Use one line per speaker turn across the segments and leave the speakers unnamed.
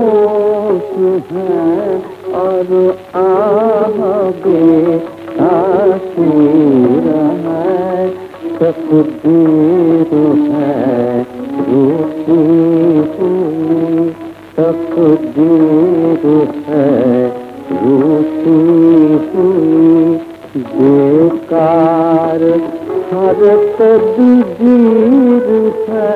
खामोश है। और आगे तासीर है तकदीर है है रूठी हुई है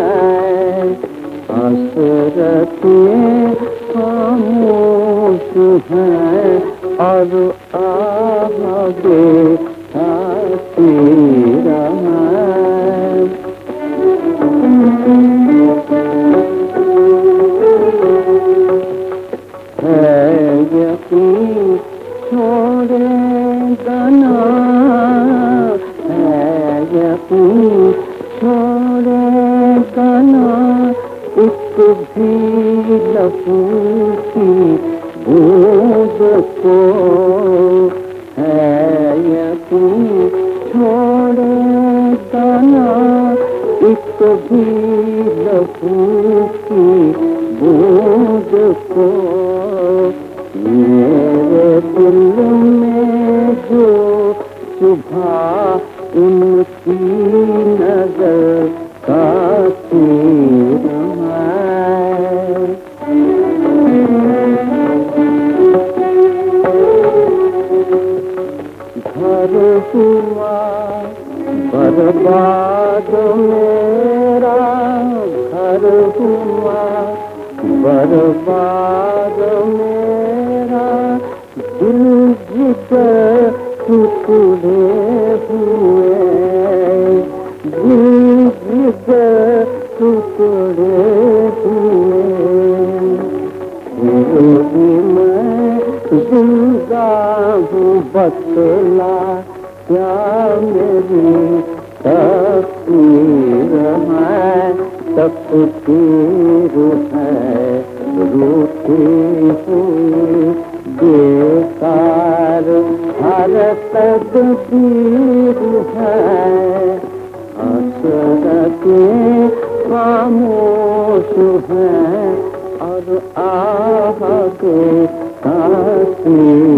हसरतें खामोश हैं और आगे तासीर है छोड़े है यकीन एक भी लफू की बूंद को है यकीन छोड़े भी लफू की हुआ, बर्बाद मेरा घर हुआ, बर्बाद मेरा दिल जिगर टुकड़े हुए, दिल जिगर टुकड़े हुए। मैं ज़िंदा हूँ, बतला क्या मेरी तकदीर है तकदीर है रूठी हुई बेकार हर तकदीर है हसरतें खामोश हैं और आगे तासीर